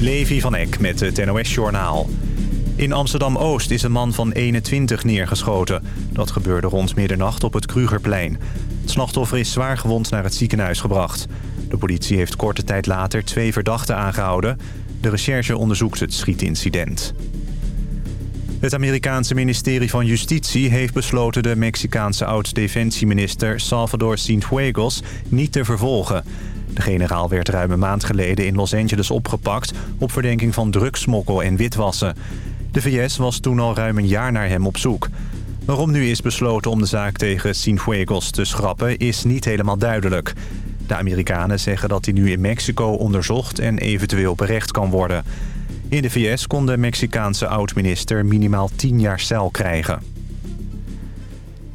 Levi van Eck met het NOS-journaal. In Amsterdam-Oost is een man van 21 neergeschoten. Dat gebeurde rond middernacht op het Krugerplein. Het slachtoffer is zwaar gewond naar het ziekenhuis gebracht. De politie heeft korte tijd later twee verdachten aangehouden. De recherche onderzoekt het schietincident. Het Amerikaanse ministerie van Justitie heeft besloten... de Mexicaanse oud-defensieminister Salvador Cienfuegos niet te vervolgen. De generaal werd ruim een maand geleden in Los Angeles opgepakt... op verdenking van drugsmokkel en witwassen. De VS was toen al ruim een jaar naar hem op zoek. Waarom nu is besloten om de zaak tegen Cienfuegos te schrappen... is niet helemaal duidelijk. De Amerikanen zeggen dat hij nu in Mexico onderzocht... en eventueel berecht kan worden... In de VS kon de Mexicaanse oud-minister minimaal 10 jaar cel krijgen.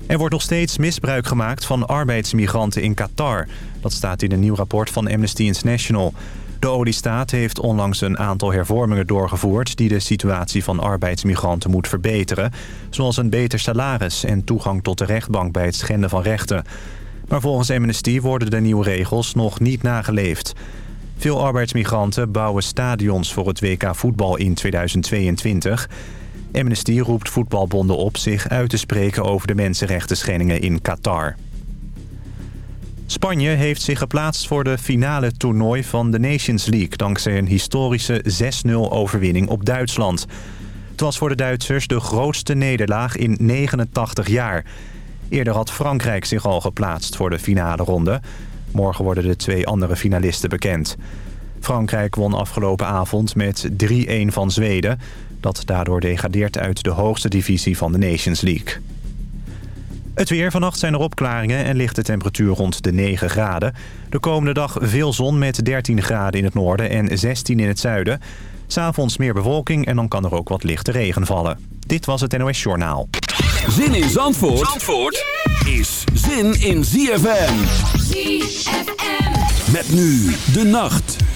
Er wordt nog steeds misbruik gemaakt van arbeidsmigranten in Qatar. Dat staat in een nieuw rapport van Amnesty International. De oliestaat heeft onlangs een aantal hervormingen doorgevoerd... die de situatie van arbeidsmigranten moet verbeteren. Zoals een beter salaris en toegang tot de rechtbank bij het schenden van rechten. Maar volgens Amnesty worden de nieuwe regels nog niet nageleefd. Veel arbeidsmigranten bouwen stadions voor het WK voetbal in 2022. Amnesty roept voetbalbonden op zich uit te spreken over de mensenrechten schendingen in Qatar. Spanje heeft zich geplaatst voor de finale toernooi van de Nations League... dankzij een historische 6-0 overwinning op Duitsland. Het was voor de Duitsers de grootste nederlaag in 89 jaar. Eerder had Frankrijk zich al geplaatst voor de finale ronde... Morgen worden de twee andere finalisten bekend. Frankrijk won afgelopen avond met 3-1 van Zweden... dat daardoor degradeert uit de hoogste divisie van de Nations League. Het weer. Vannacht zijn er opklaringen en ligt de temperatuur rond de 9 graden. De komende dag veel zon met 13 graden in het noorden en 16 in het zuiden. S'avonds meer bewolking en dan kan er ook wat lichte regen vallen. Dit was het NOS Journaal. Zin in Zandvoort, Zandvoort is zin in ZFM. ZFM. Met nu de nacht.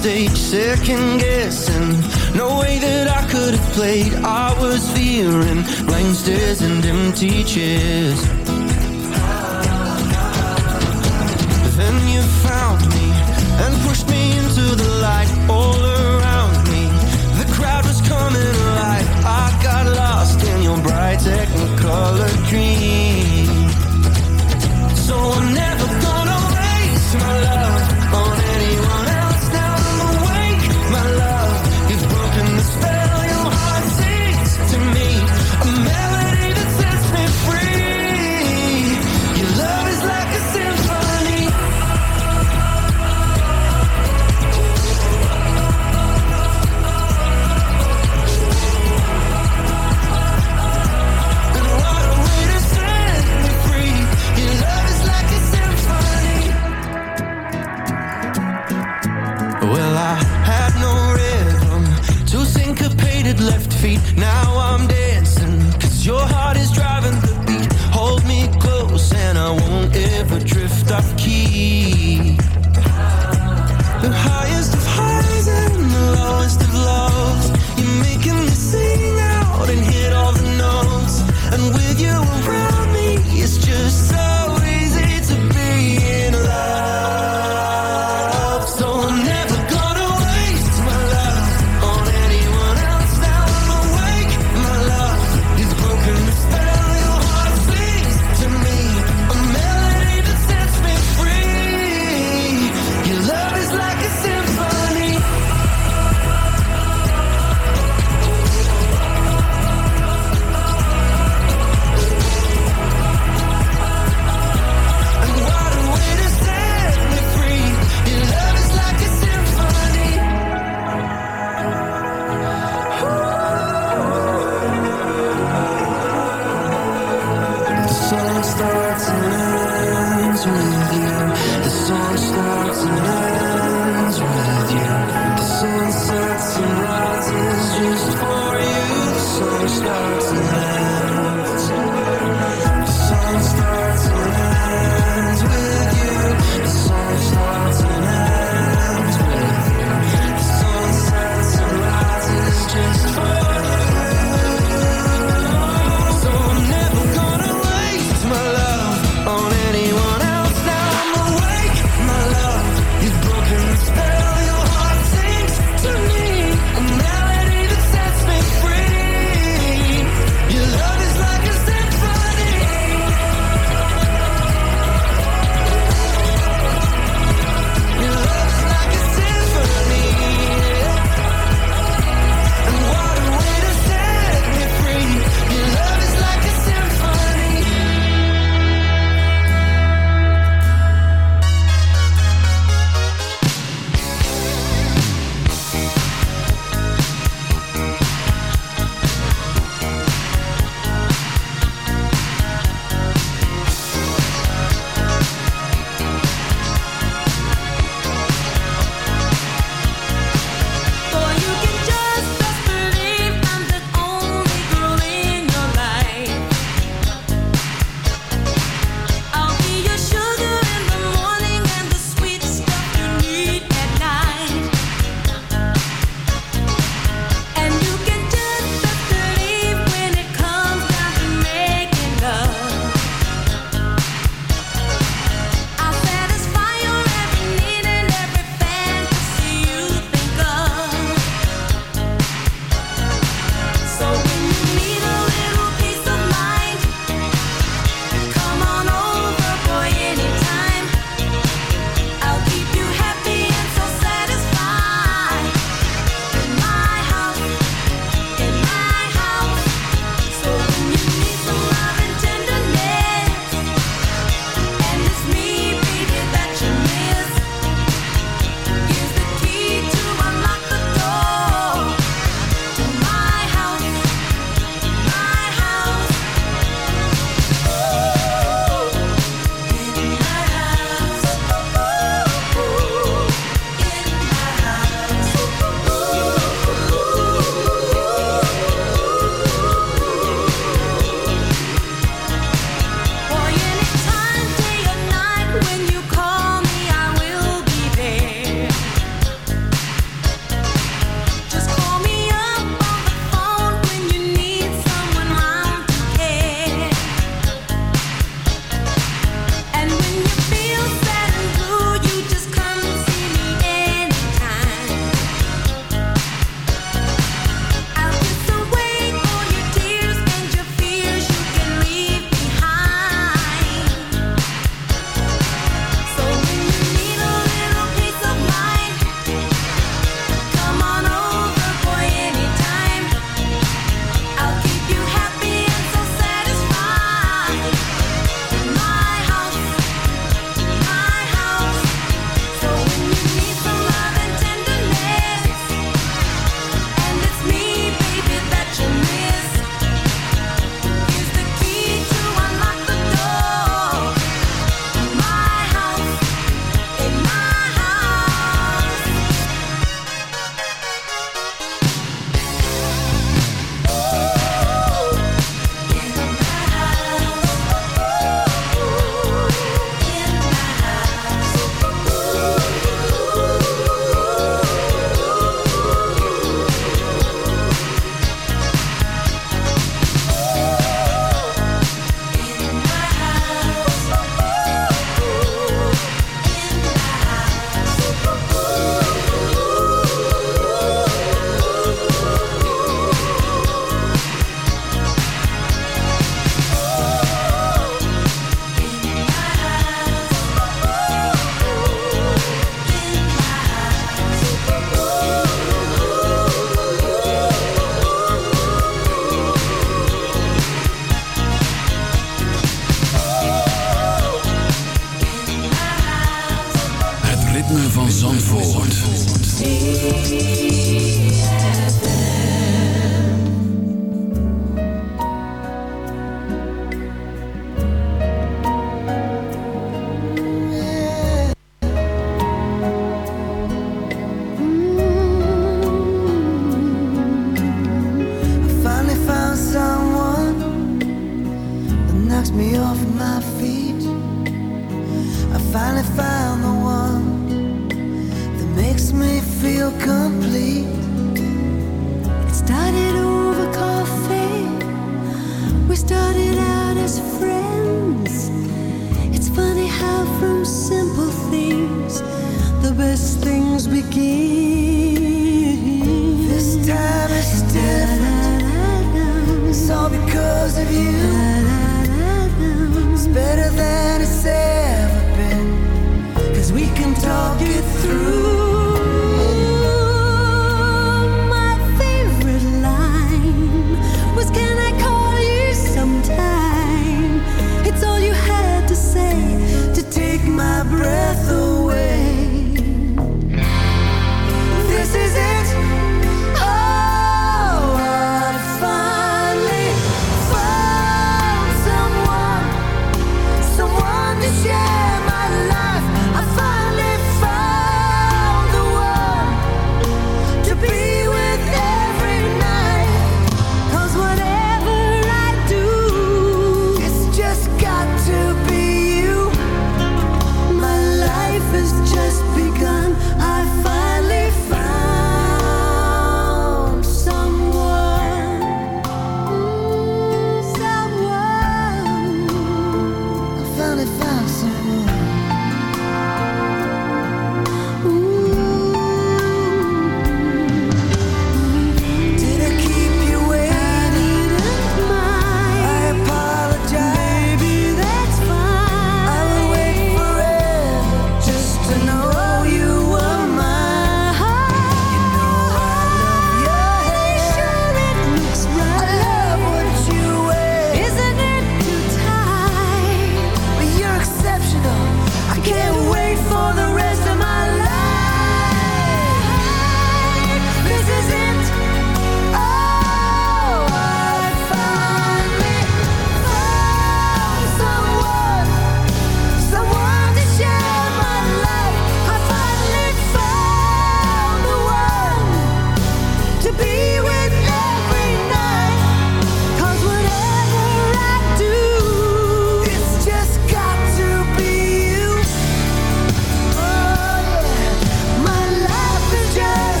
stage second guessing. No way that I could have played. I was fearing blank stares and empty chairs. Then you found me And pushed me into the light all around me. The crowd was coming alive. I got lost in your bright technicolor dream So I'm never gonna waste my love.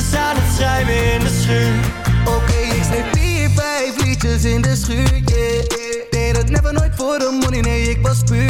liedjes aan het schrijven in de schuur Oké, okay, ik sneep vier, vijf liedjes in de schuur, yeah, yeah. Deed het never nooit voor de money, nee, ik was puur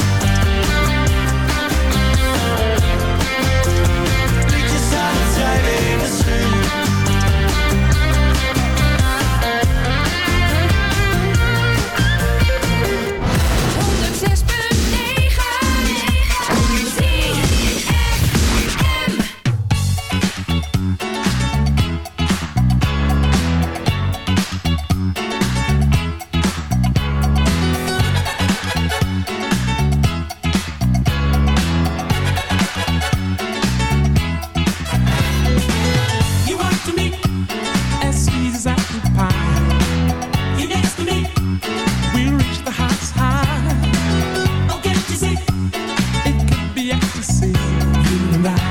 tonight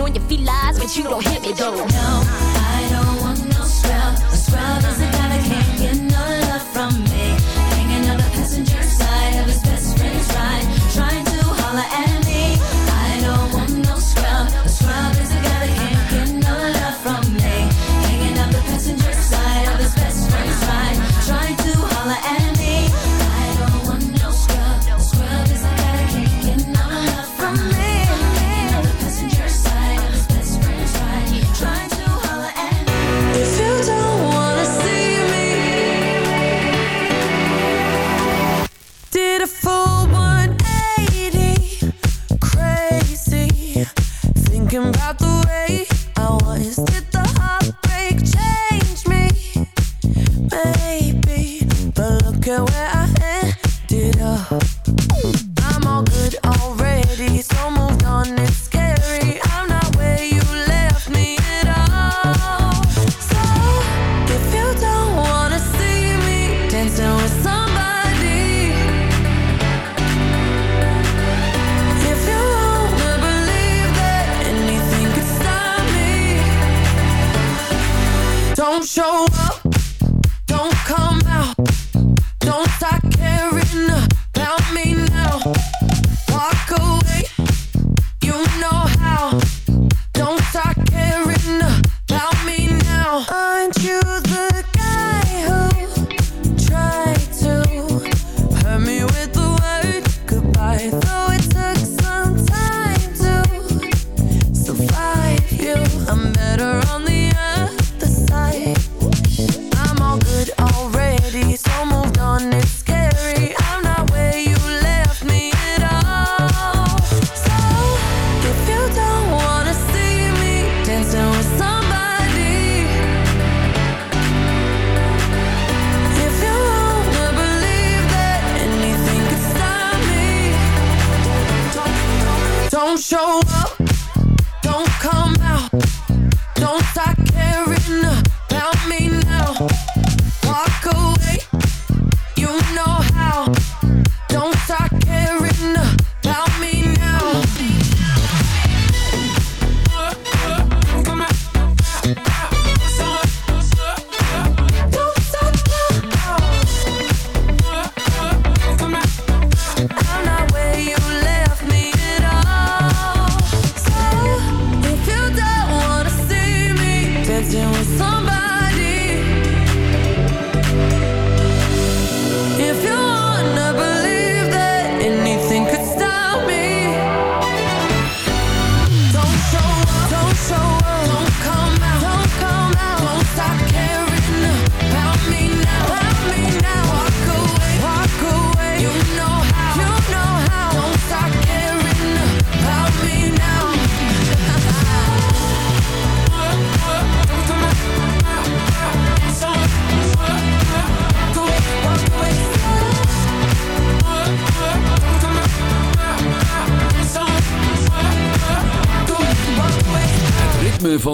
Sitting on your feet lies, but you don't hit me though. No, I don't want no scrub. A scrub is the kind of king.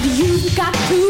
But you've got to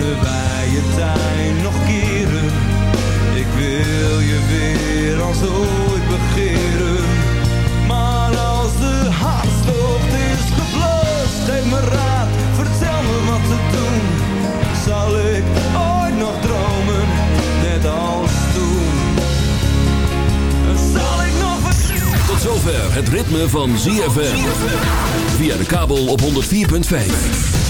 Kunnen wij je tuin nog keren? Ik wil je weer als ooit begeren. Maar als de hartstocht is geblust, geef me raad, vertel me wat te doen. Zal ik ooit nog dromen, net als toen? Zal ik nog Tot zover het ritme van ZFM. Via de kabel op 104.5.